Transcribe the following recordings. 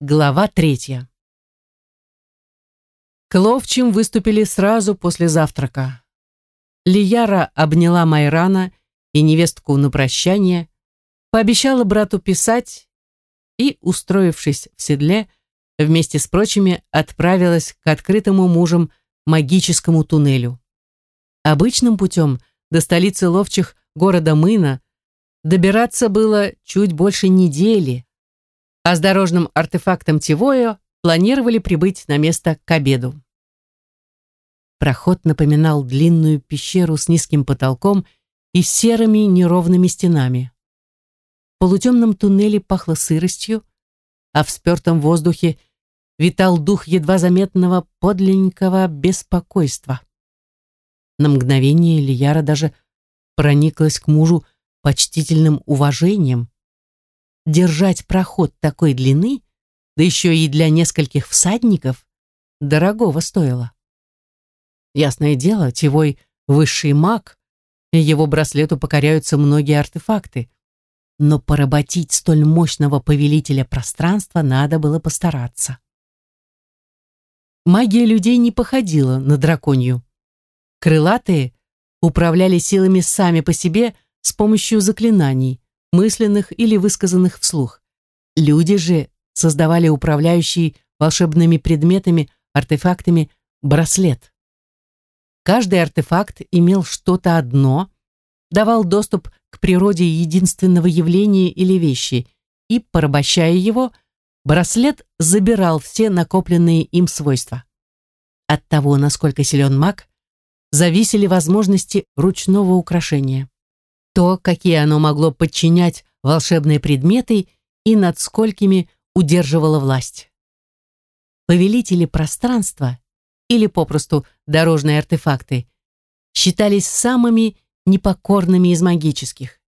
Глава третья. К ловчим выступили сразу после завтрака. Лияра обняла Майрана и невестку на прощание, пообещала брату писать и, устроившись в седле, вместе с прочими отправилась к открытому мужем магическому туннелю. Обычным путем до столицы ловчих города Мына добираться было чуть больше недели, а с дорожным артефактом Тивоя планировали прибыть на место к обеду. Проход напоминал длинную пещеру с низким потолком и серыми неровными стенами. В полутемном туннеле пахло сыростью, а в спертом воздухе витал дух едва заметного подлинного беспокойства. На мгновение Лияра даже прониклась к мужу почтительным уважением, держать проход такой длины, да еще и для нескольких всадников, дорогого стоило. Ясное дело, Тевой высший маг, и его браслету покоряются многие артефакты, но поработить столь мощного повелителя пространства надо было постараться. Магия людей не походила на драконью. Крылатые управляли силами сами по себе с помощью заклинаний, мысленных или высказанных вслух. Люди же создавали управляющий волшебными предметами, артефактами браслет. Каждый артефакт имел что-то одно, давал доступ к природе единственного явления или вещи, и, порабощая его, браслет забирал все накопленные им свойства. От того, насколько силен маг, зависели возможности ручного украшения то, какие оно могло подчинять волшебные предметы и над сколькими удерживало власть. Повелители пространства или попросту дорожные артефакты считались самыми непокорными из магических.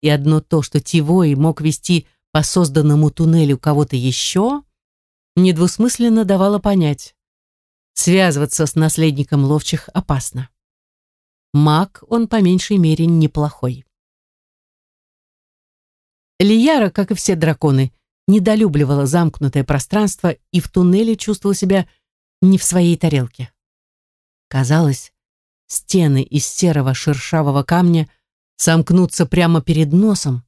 И одно то, что Тивой мог вести по созданному туннелю кого-то еще, недвусмысленно давало понять, связываться с наследником ловчих опасно. Маг он по меньшей мере неплохой. Лияра, как и все драконы, недолюбливала замкнутое пространство и в туннеле чувствовала себя не в своей тарелке. Казалось, стены из серого шершавого камня сомкнутся прямо перед носом,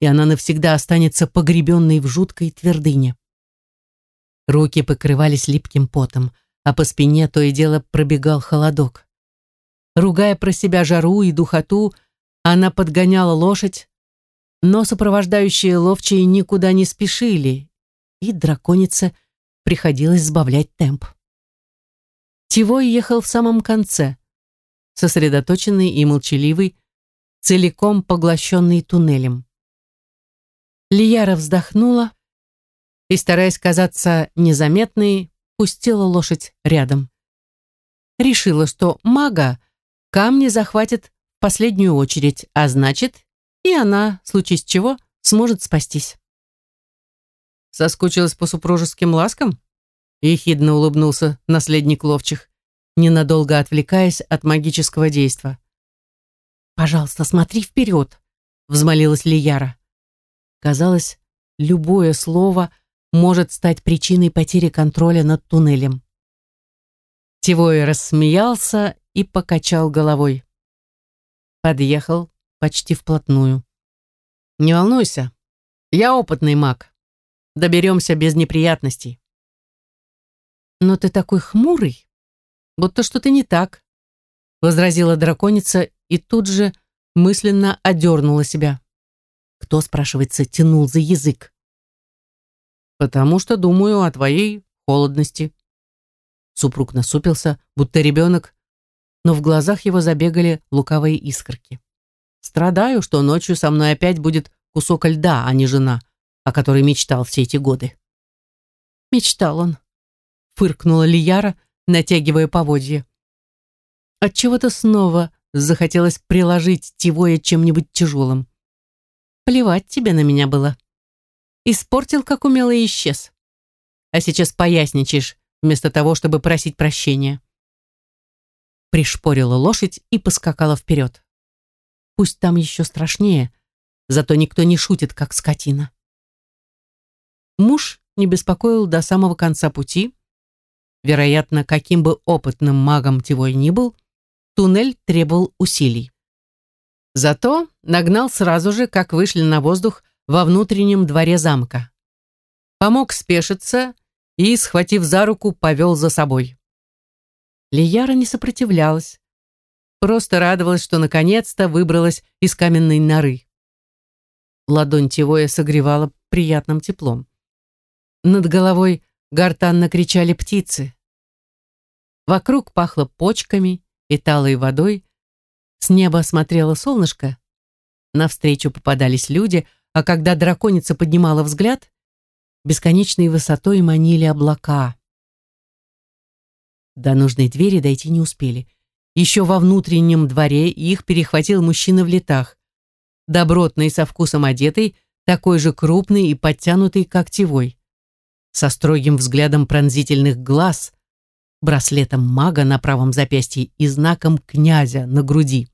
и она навсегда останется погребенной в жуткой твердыне. Руки покрывались липким потом, а по спине то и дело пробегал холодок. Ругая про себя жару и духоту, она подгоняла лошадь, но сопровождающие ловчие никуда не спешили, и драконице приходилось сбавлять темп. Тивой ехал в самом конце, сосредоточенный и молчаливый, целиком поглощенный туннелем. Лияра вздохнула и, стараясь казаться незаметной, пустила лошадь рядом. Решила, что мага камни захватит в последнюю очередь, а значит, и она, случись чего, сможет спастись. Соскучилась по супружеским ласкам? Ехидно улыбнулся наследник ловчих, ненадолго отвлекаясь от магического действа. «Пожалуйста, смотри вперед», — взмолилась Лияра. Казалось, любое слово может стать причиной потери контроля над туннелем. Тивой рассмеялся и покачал головой. Подъехал почти вплотную. «Не волнуйся, я опытный маг. Доберемся без неприятностей». «Но ты такой хмурый, будто что-то не так», возразила драконица и тут же мысленно одернула себя. Кто, спрашивается, тянул за язык? «Потому что думаю о твоей холодности», Супруг насупился, будто ребенок, но в глазах его забегали луковые искорки. Страдаю, что ночью со мной опять будет кусок льда, а не жена, о которой мечтал все эти годы. Мечтал он, фыркнула Лияра, натягивая поводья. Отчего-то снова захотелось приложить Тивоя чем-нибудь тяжелым. Плевать тебе на меня было. Испортил, как умело, и исчез. А сейчас поясничаешь, вместо того, чтобы просить прощения. Пришпорила лошадь и поскакала вперед. Пусть там еще страшнее, зато никто не шутит, как скотина. Муж не беспокоил до самого конца пути. Вероятно, каким бы опытным магом Тивой ни был, туннель требовал усилий. Зато нагнал сразу же, как вышли на воздух во внутреннем дворе замка. Помог спешиться и, схватив за руку, повел за собой. Лияра не сопротивлялась, просто радовалась, что наконец-то выбралась из каменной норы. Ладонь Тивоя согревала приятным теплом. Над головой гортанно кричали птицы. Вокруг пахло почками и талой водой. С неба смотрело солнышко. Навстречу попадались люди, а когда драконица поднимала взгляд, бесконечной высотой манили облака. До нужной двери дойти не успели. Еще во внутреннем дворе их перехватил мужчина в летах. Добротный, со вкусом одетый, такой же крупный и подтянутый, как тевой. Со строгим взглядом пронзительных глаз, браслетом мага на правом запястье и знаком князя на груди.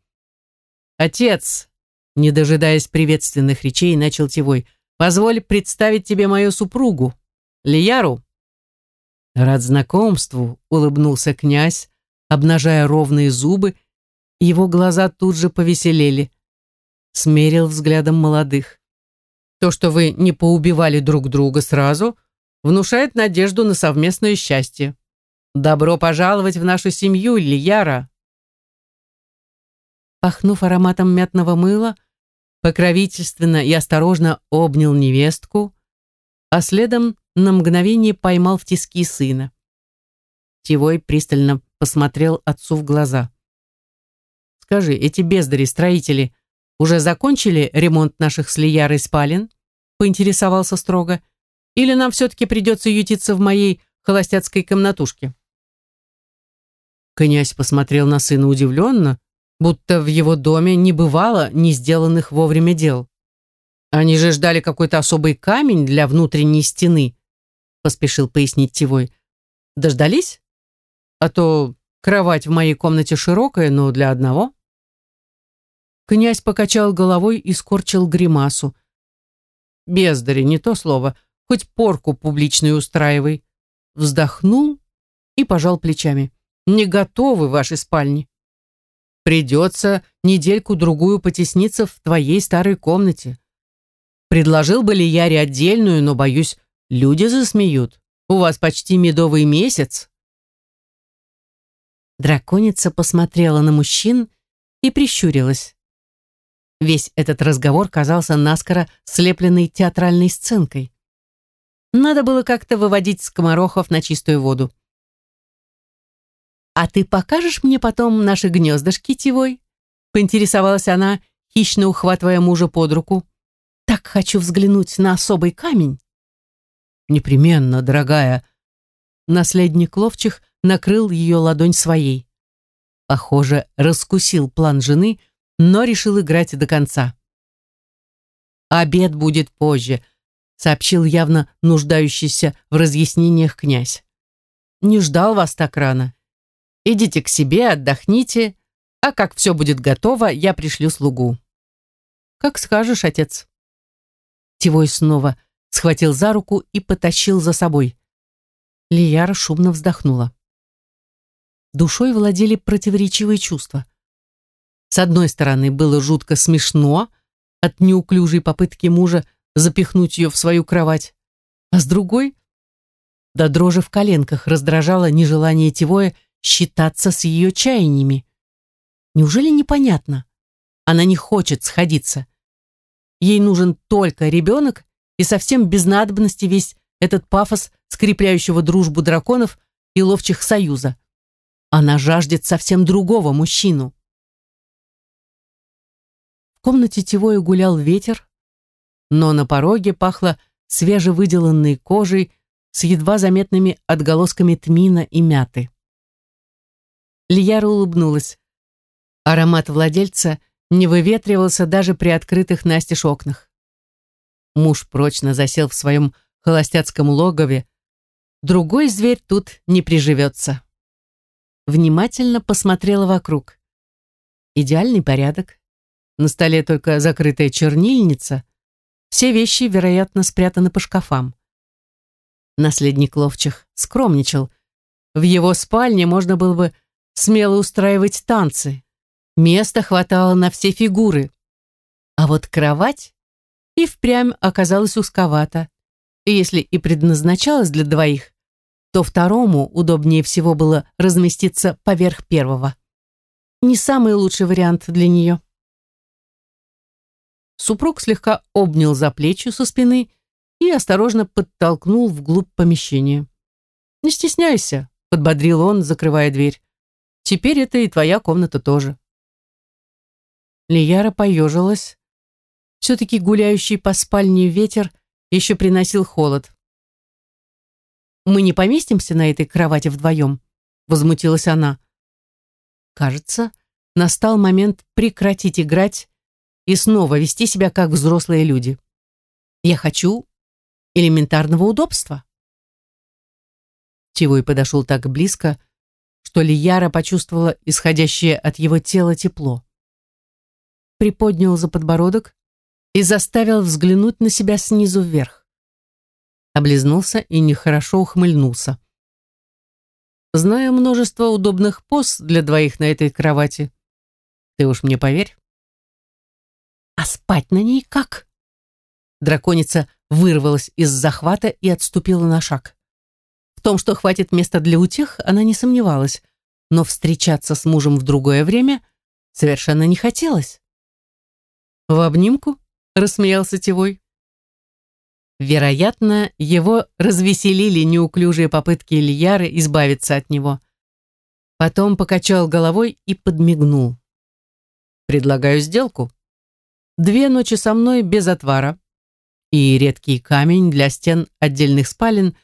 «Отец!» Не дожидаясь приветственных речей, начал Тевой. «Позволь представить тебе мою супругу, Лияру». «Рад знакомству», — улыбнулся князь, обнажая ровные зубы, его глаза тут же повеселели. Смерил взглядом молодых. То, что вы не поубивали друг друга сразу, внушает надежду на совместное счастье. Добро пожаловать в нашу семью, Лияра. Пахнув ароматом мятного мыла, покровительственно и осторожно обнял невестку, а следом на мгновение поймал в тиски сына. Тивой пристально посмотрел отцу в глаза. «Скажи, эти бездари-строители уже закончили ремонт наших с Лиярой спален?» поинтересовался строго. «Или нам все-таки придется ютиться в моей холостяцкой комнатушке?» Князь посмотрел на сына удивленно, будто в его доме не бывало не сделанных вовремя дел. «Они же ждали какой-то особый камень для внутренней стены», поспешил пояснить Тивой. «Дождались? А то кровать в моей комнате широкая, но для одного». Князь покачал головой и скорчил гримасу. «Бездари, не то слово. Хоть порку публичную устраивай». Вздохнул и пожал плечами. «Не готовы ваши спальни. Придется недельку-другую потесниться в твоей старой комнате. Предложил бы ли Яре отдельную, но, боюсь, люди засмеют. У вас почти медовый месяц». Драконица посмотрела на мужчин и прищурилась. Весь этот разговор казался наскоро слепленной театральной сценкой. Надо было как-то выводить скоморохов на чистую воду. «А ты покажешь мне потом наши гнездышки, Тивой?» поинтересовалась она, хищно ухватывая мужа под руку. «Так хочу взглянуть на особый камень». «Непременно, дорогая». Наследник ловчих накрыл ее ладонь своей. Похоже, раскусил план жены, но решил играть до конца. «Обед будет позже», — сообщил явно нуждающийся в разъяснениях князь. «Не ждал вас так рано. Идите к себе, отдохните, а как все будет готово, я пришлю слугу». «Как скажешь, отец». Тивой снова схватил за руку и потащил за собой. Лияра шумно вздохнула. Душой владели противоречивые чувства. С одной стороны, было жутко смешно от неуклюжей попытки мужа запихнуть ее в свою кровать, а с другой, до дрожи в коленках раздражало нежелание Тивоя считаться с ее чаяниями. Неужели непонятно? Она не хочет сходиться. Ей нужен только ребенок и совсем без надобности весь этот пафос скрепляющего дружбу драконов и ловчих союза. Она жаждет совсем другого мужчину. В комнате Тивоя гулял ветер, но на пороге пахло свежевыделанной кожей с едва заметными отголосками тмина и мяты. Лияра улыбнулась. Аромат владельца не выветривался даже при открытых настежь окнах. Муж прочно засел в своем холостяцком логове. Другой зверь тут не приживется. Внимательно посмотрела вокруг. Идеальный порядок. На столе только закрытая чернильница. Все вещи, вероятно, спрятаны по шкафам. Наследник ловчих скромничал. В его спальне можно было бы смело устраивать танцы. Места хватало на все фигуры. А вот кровать и впрямь оказалась узковата. И если и предназначалась для двоих, то второму удобнее всего было разместиться поверх первого. Не самый лучший вариант для нее. Супруг слегка обнял за плечи со спины и осторожно подтолкнул вглубь помещения. «Не стесняйся», — подбодрил он, закрывая дверь. «Теперь это и твоя комната тоже». Лияра поежилась. Все-таки гуляющий по спальне ветер еще приносил холод. «Мы не поместимся на этой кровати вдвоем?» — возмутилась она. Кажется, настал момент прекратить играть и снова вести себя как взрослые люди. Я хочу элементарного удобства. Тивой подошел так близко, что Лияра почувствовала исходящее от его тела тепло. Приподнял за подбородок и заставил взглянуть на себя снизу вверх. Облизнулся и нехорошо ухмыльнулся. Знаю множество удобных поз для двоих на этой кровати. Ты уж мне поверь. А спать на ней как? Драконица вырвалась из захвата и отступила на шаг. В том, что хватит места для утех, она не сомневалась, но встречаться с мужем в другое время совершенно не хотелось. «В обнимку?» — рассмеялся Тевой. Вероятно, его развеселили неуклюжие попытки Ильяры избавиться от него. Потом покачал головой и подмигнул. «Предлагаю сделку. Две ночи со мной без отвара, и редкий камень для стен отдельных спален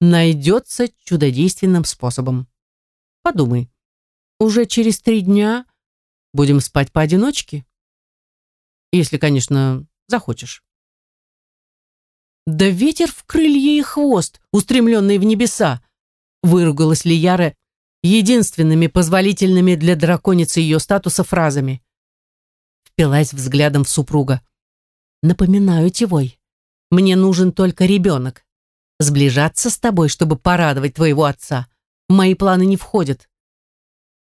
найдется чудодейственным способом. Подумай, уже через три дня будем спать поодиночке? Если, конечно, захочешь. Да ветер в крылья и хвост, устремленный в небеса, выругалась Лияра единственными позволительными для драконицы ее статуса фразами. Впилась взглядом в супруга. Напоминаю, Тевой, мне нужен только ребенок. Сближаться с тобой, чтобы порадовать твоего отца, мои планы не входят.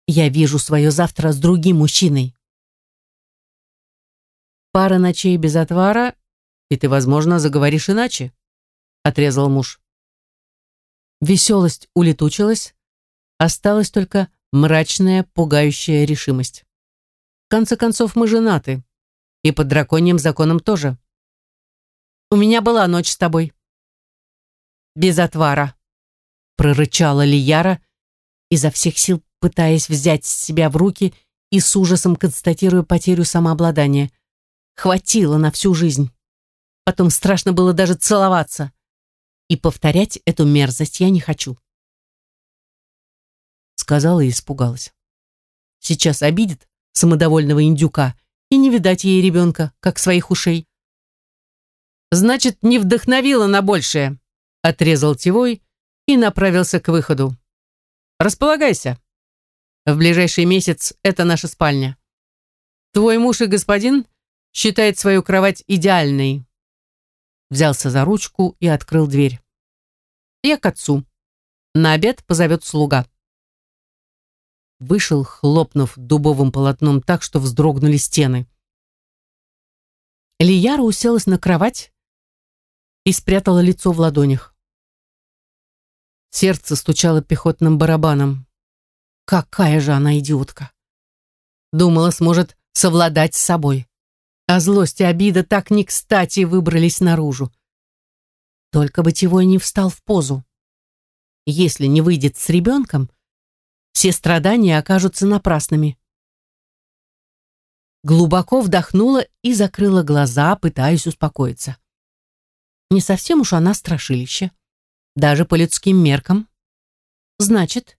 Я вижу свое завтра с другим мужчиной. Пара ночей без отвара и ты, возможно, заговоришь иначе», — отрезал муж. Веселость улетучилась, осталась только мрачная, пугающая решимость. В конце концов, мы женаты, и под драконьим законом тоже. У меня была ночь с тобой. Без отвара, прорычала Лияра, изо всех сил пытаясь взять себя в руки и с ужасом констатируя потерю самообладания. Хватило на всю жизнь. Потом страшно было даже целоваться. И повторять эту мерзость я не хочу. Сказала и испугалась. Сейчас обидит самодовольного индюка и не видать ей ребенка, как своих ушей. Значит, не вдохновила на большее, отрезал Тивой и направился к выходу. Располагайся. В ближайший месяц это наша спальня. Твой муж и господин считает свою кровать идеальной взялся за ручку и открыл дверь. «Я к отцу. На обед позовет слуга». Вышел, хлопнув дубовым полотном так, что вздрогнули стены. Лияра уселась на кровать и спрятала лицо в ладонях. Сердце стучало пехотным барабаном. Какая же она идиотка! Думала, сможет совладать с собой а злость и обида так не кстати выбрались наружу. Только бы Тевой не встал в позу. Если не выйдет с ребенком, все страдания окажутся напрасными. Глубоко вдохнула и закрыла глаза, пытаясь успокоиться. Не совсем уж она страшилище, даже по людским меркам. Значит,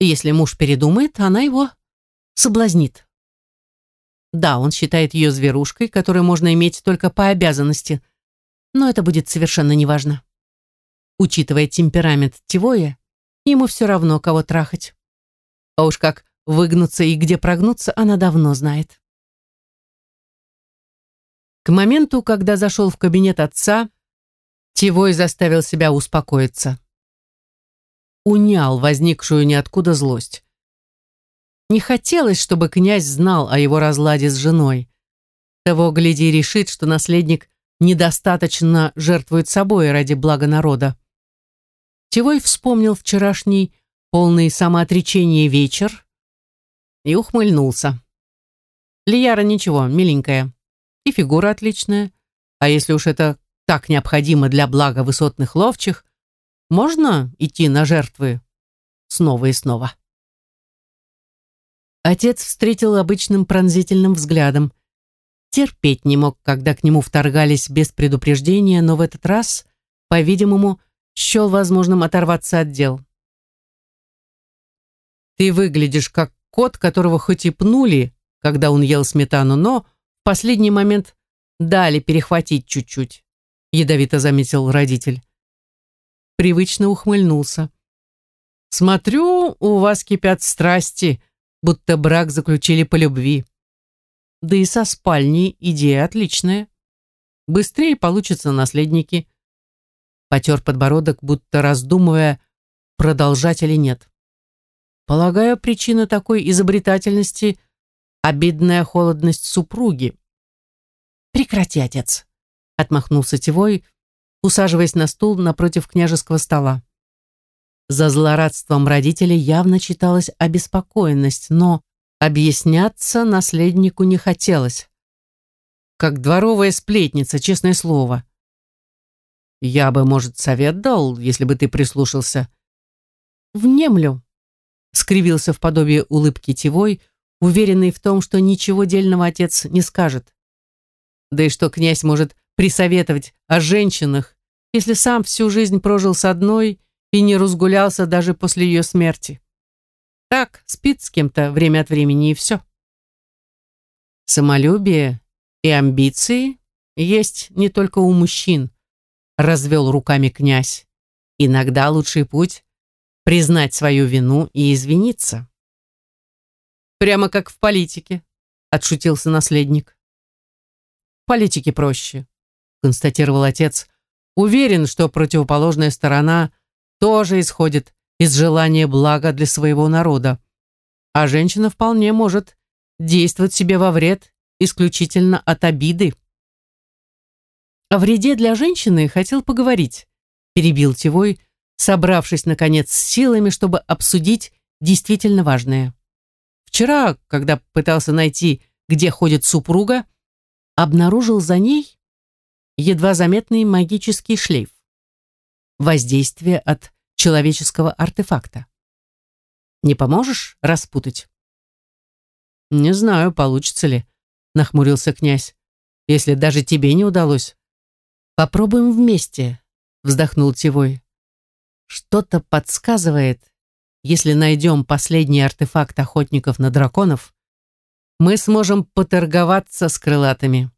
если муж передумает, она его соблазнит. Да, он считает ее зверушкой, которую можно иметь только по обязанности, но это будет совершенно неважно. Учитывая темперамент Тивоя, ему все равно, кого трахать. А уж как выгнуться и где прогнуться, она давно знает. К моменту, когда зашел в кабинет отца, Тивой заставил себя успокоиться. Унял возникшую ниоткуда злость. Не хотелось, чтобы князь знал о его разладе с женой. Того, гляди, решит, что наследник недостаточно жертвует собой ради блага народа. Тивой вспомнил вчерашний полный самоотречения вечер и ухмыльнулся. Лияра ничего, миленькая. И фигура отличная. А если уж это так необходимо для блага высотных ловчих, можно идти на жертвы снова и снова. Отец встретил обычным пронзительным взглядом. Терпеть не мог, когда к нему вторгались без предупреждения, но в этот раз, по-видимому, счел возможным оторваться от дел. «Ты выглядишь как кот, которого хоть и пнули, когда он ел сметану, но в последний момент дали перехватить чуть-чуть», ядовито заметил родитель. Привычно ухмыльнулся. «Смотрю, у вас кипят страсти, будто брак заключили по любви. Да и со спальней идея отличная. Быстрее получатся наследники. Потер подбородок, будто раздумывая, продолжать или нет. Полагаю, причина такой изобретательности — обидная холодность супруги. Прекрати, отец, — отмахнулся Тевой, усаживаясь на стул напротив княжеского стола. За злорадством родителей явно читалась обеспокоенность, но объясняться наследнику не хотелось. Как дворовая сплетница, честное слово. Я бы, может, совет дал, если бы ты прислушался. Внемлю, скривился в подобие улыбки Тивой, уверенный в том, что ничего дельного отец не скажет. Да и что князь может присоветовать о женщинах, если сам всю жизнь прожил с одной и не разгулялся даже после ее смерти. Так, спит с кем-то время от времени и все. Самолюбие и амбиции есть не только у мужчин, развел руками князь. Иногда лучший путь — признать свою вину и извиниться. Прямо как в политике, отшутился наследник. В политике проще, констатировал отец. Уверен, что противоположная сторона тоже исходит из желания блага для своего народа. А женщина вполне может действовать себе во вред исключительно от обиды. О вреде для женщины хотел поговорить, перебил Тевой, собравшись, наконец, с силами, чтобы обсудить действительно важное. Вчера, когда пытался найти, где ходит супруга, обнаружил за ней едва заметный магический шлейф воздействие от человеческого артефакта. Не поможешь распутать? Не знаю, получится ли, нахмурился князь. Если даже тебе не удалось. Попробуем вместе, вздохнул Тивой. Что-то подсказывает, если найдем последний артефакт охотников на драконов, мы сможем поторговаться с крылатыми.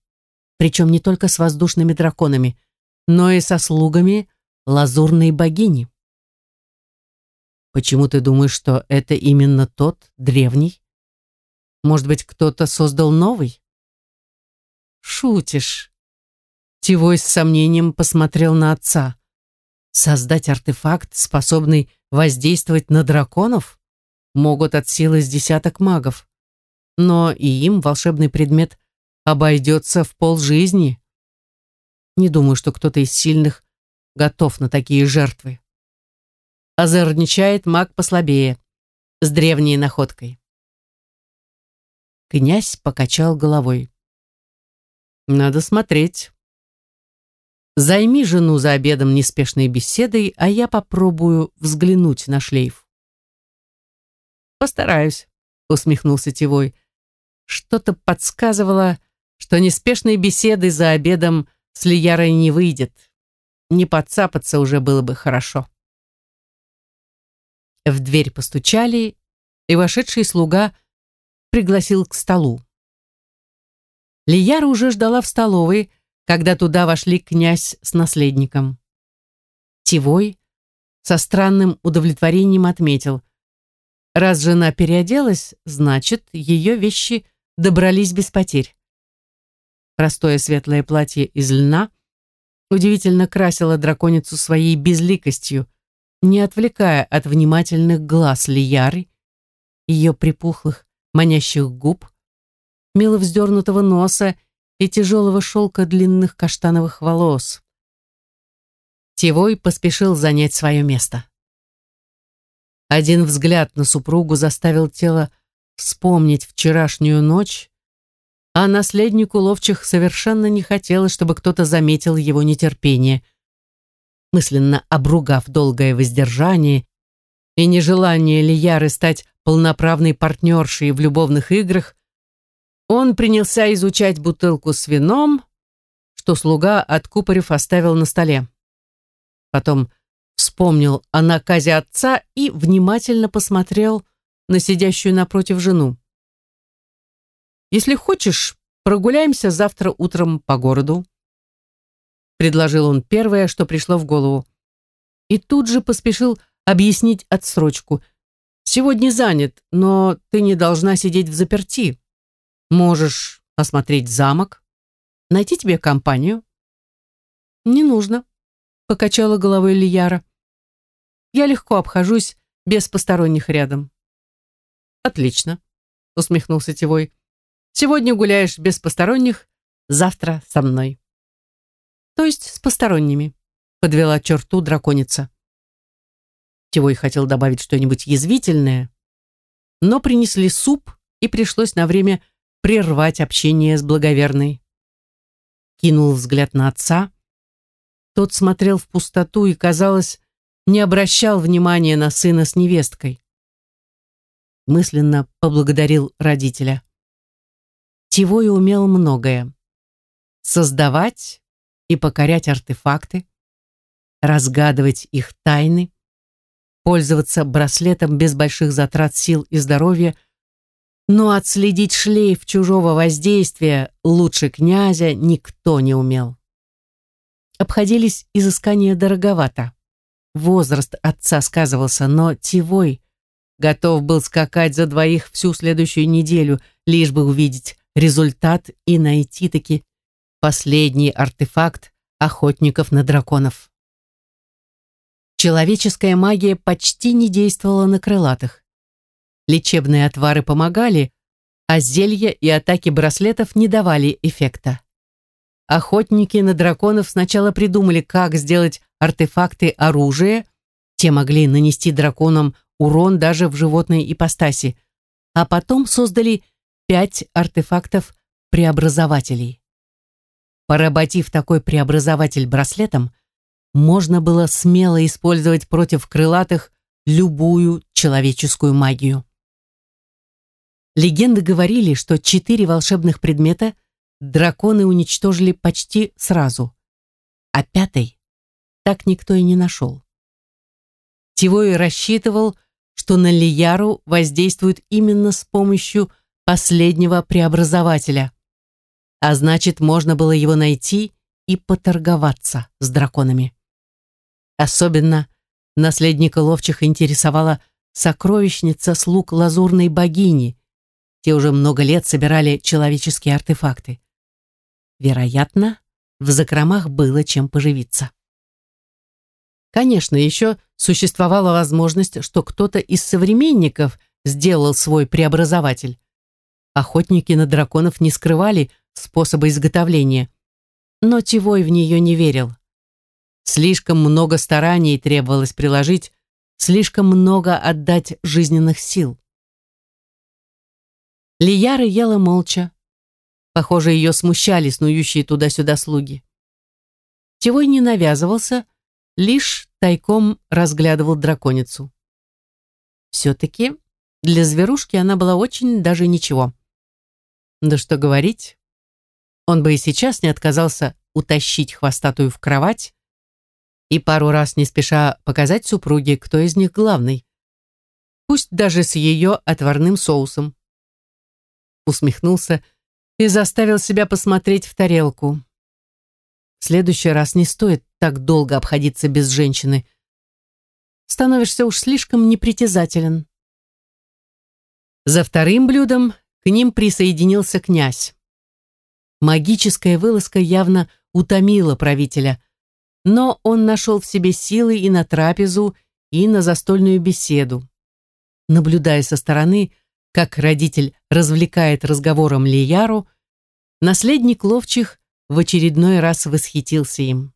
Причем не только с воздушными драконами, но и со слугами лазурной богини. Почему ты думаешь, что это именно тот, древний? Может быть, кто-то создал новый? Шутишь. Тивой с сомнением посмотрел на отца. Создать артефакт, способный воздействовать на драконов, могут от силы с десяток магов. Но и им волшебный предмет обойдется в полжизни. Не думаю, что кто-то из сильных готов на такие жертвы. Озорничает маг послабее, с древней находкой. Князь покачал головой. Надо смотреть. Займи жену за обедом неспешной беседой, а я попробую взглянуть на шлейф. Постараюсь, усмехнулся Тивой. Что-то подсказывало, что неспешной беседы за обедом с Лиярой не выйдет не подцапаться уже было бы хорошо. В дверь постучали, и вошедший слуга пригласил к столу. Лияра уже ждала в столовой, когда туда вошли князь с наследником. Тивой со странным удовлетворением отметил, раз жена переоделась, значит, ее вещи добрались без потерь. Простое светлое платье из льна, удивительно красила драконицу своей безликостью, не отвлекая от внимательных глаз Лияры, ее припухлых, манящих губ, мило вздернутого носа и тяжелого шелка длинных каштановых волос. Тевой поспешил занять свое место. Один взгляд на супругу заставил тело вспомнить вчерашнюю ночь, а наследнику ловчих совершенно не хотелось, чтобы кто-то заметил его нетерпение. Мысленно обругав долгое воздержание и нежелание Лияры стать полноправной партнершей в любовных играх, он принялся изучать бутылку с вином, что слуга, откупорив, оставил на столе. Потом вспомнил о наказе отца и внимательно посмотрел на сидящую напротив жену. «Если хочешь, прогуляемся завтра утром по городу», предложил он первое, что пришло в голову. И тут же поспешил объяснить отсрочку. «Сегодня занят, но ты не должна сидеть в заперти. Можешь осмотреть замок, найти тебе компанию». «Не нужно», — покачала головой Лияра. «Я легко обхожусь без посторонних рядом». «Отлично», — усмехнулся Тевой. «Сегодня гуляешь без посторонних, завтра со мной». «То есть с посторонними», — подвела черту драконица. Тевой хотел добавить что-нибудь язвительное, но принесли суп, и пришлось на время прервать общение с благоверной. Кинул взгляд на отца. Тот смотрел в пустоту и, казалось, не обращал внимания на сына с невесткой мысленно поблагодарил родителя. Тивой умел многое. Создавать и покорять артефакты, разгадывать их тайны, пользоваться браслетом без больших затрат сил и здоровья, но отследить шлейф чужого воздействия лучше князя никто не умел. Обходились изыскания дороговато. Возраст отца сказывался, но Тивой Готов был скакать за двоих всю следующую неделю, лишь бы увидеть результат и найти-таки последний артефакт охотников на драконов. Человеческая магия почти не действовала на крылатых. Лечебные отвары помогали, а зелья и атаки браслетов не давали эффекта. Охотники на драконов сначала придумали, как сделать артефакты оружия, те могли нанести драконам урон даже в животной ипостаси, а потом создали пять артефактов-преобразователей. Поработив такой преобразователь браслетом, можно было смело использовать против крылатых любую человеческую магию. Легенды говорили, что четыре волшебных предмета драконы уничтожили почти сразу, а пятый так никто и не нашел. Тивой рассчитывал, что на Лияру воздействует именно с помощью последнего преобразователя. А значит, можно было его найти и поторговаться с драконами. Особенно наследника ловчих интересовала сокровищница слуг лазурной богини. Те уже много лет собирали человеческие артефакты. Вероятно, в закромах было чем поживиться. Конечно, еще существовала возможность, что кто-то из современников сделал свой преобразователь. Охотники на драконов не скрывали способа изготовления, но Тивой в нее не верил. Слишком много стараний требовалось приложить, слишком много отдать жизненных сил. Лияра ела молча. Похоже, ее смущали снующие туда-сюда слуги. Тивой не навязывался, лишь тайком разглядывал драконицу. Все-таки для зверушки она была очень даже ничего. Да что говорить, он бы и сейчас не отказался утащить хвостатую в кровать и пару раз не спеша показать супруге, кто из них главный. Пусть даже с ее отварным соусом. Усмехнулся и заставил себя посмотреть в тарелку. В следующий раз не стоит так долго обходиться без женщины. Становишься уж слишком непритязателен. За вторым блюдом к ним присоединился князь. Магическая вылазка явно утомила правителя, но он нашел в себе силы и на трапезу, и на застольную беседу. Наблюдая со стороны, как родитель развлекает разговором Лияру, наследник ловчих в очередной раз восхитился им.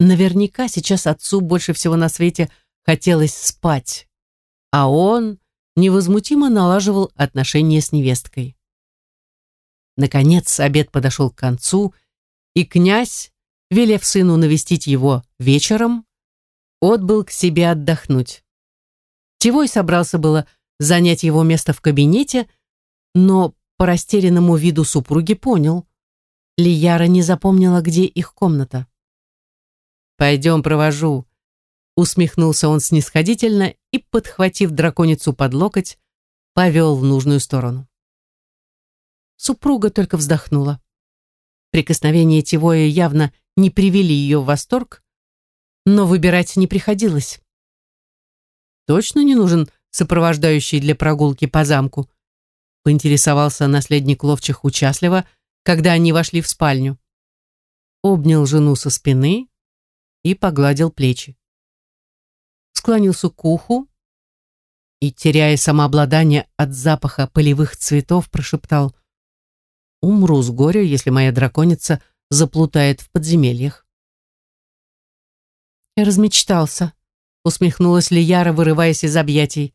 Наверняка сейчас отцу больше всего на свете хотелось спать, а он невозмутимо налаживал отношения с невесткой. Наконец обед подошел к концу, и князь, велев сыну навестить его вечером, отбыл к себе отдохнуть. Тевой собрался было занять его место в кабинете, но по растерянному виду супруги понял. Лияра не запомнила, где их комната. «Пойдем, провожу», — усмехнулся он снисходительно и, подхватив драконицу под локоть, повел в нужную сторону. Супруга только вздохнула. Прикосновения Тивоя явно не привели ее в восторг, но выбирать не приходилось. Точно не нужен сопровождающий для прогулки по замку? Поинтересовался наследник ловчих участливо, когда они вошли в спальню. Обнял жену со спины и погладил плечи. Склонился к уху и, теряя самообладание от запаха полевых цветов, прошептал «Умру с горя, если моя драконица заплутает в подземельях». Я размечтался, усмехнулась Лияра, вырываясь из объятий.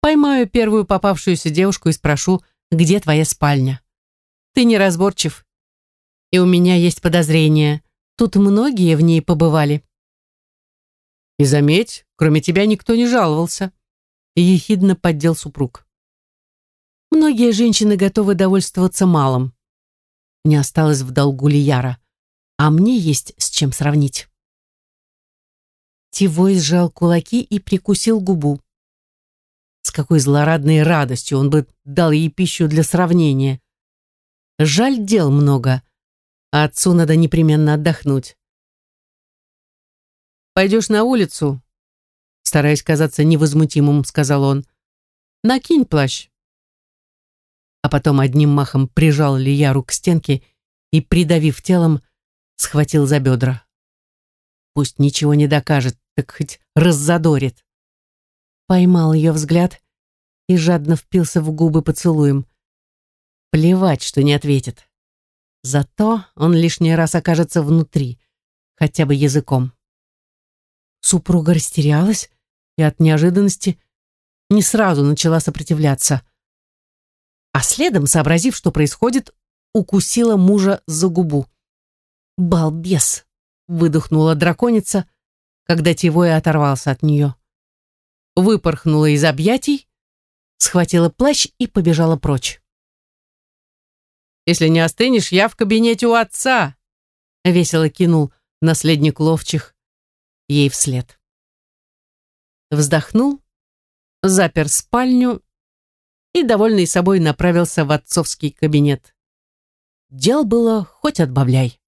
Поймаю первую попавшуюся девушку и спрошу, где твоя спальня. Ты неразборчив. И у меня есть подозрение. Тут многие в ней побывали. И заметь, кроме тебя никто не жаловался. И ехидно поддел супруг. Многие женщины готовы довольствоваться малым. Не осталось в долгу Лияра. А мне есть с чем сравнить. Тивой сжал кулаки и прикусил губу. С какой злорадной радостью он бы дал ей пищу для сравнения. Жаль, дел много, а отцу надо непременно отдохнуть. «Пойдешь на улицу?» Стараясь казаться невозмутимым, сказал он. «Накинь плащ». А потом одним махом прижал Лияру к стенке и, придавив телом, схватил за бедра. Пусть ничего не докажет, так хоть раззадорит. Поймал ее взгляд и жадно впился в губы поцелуем. Плевать, что не ответит. Зато он лишний раз окажется внутри, хотя бы языком. Супруга растерялась и от неожиданности не сразу начала сопротивляться. А следом, сообразив, что происходит, укусила мужа за губу. «Балбес!» — выдохнула драконица, когда Тивой оторвался от нее. Выпорхнула из объятий, схватила плащ и побежала прочь. «Если не остынешь, я в кабинете у отца!» весело кинул наследник ловчих ей вслед. Вздохнул, запер спальню и, довольный собой, направился в отцовский кабинет. Дел было хоть отбавляй.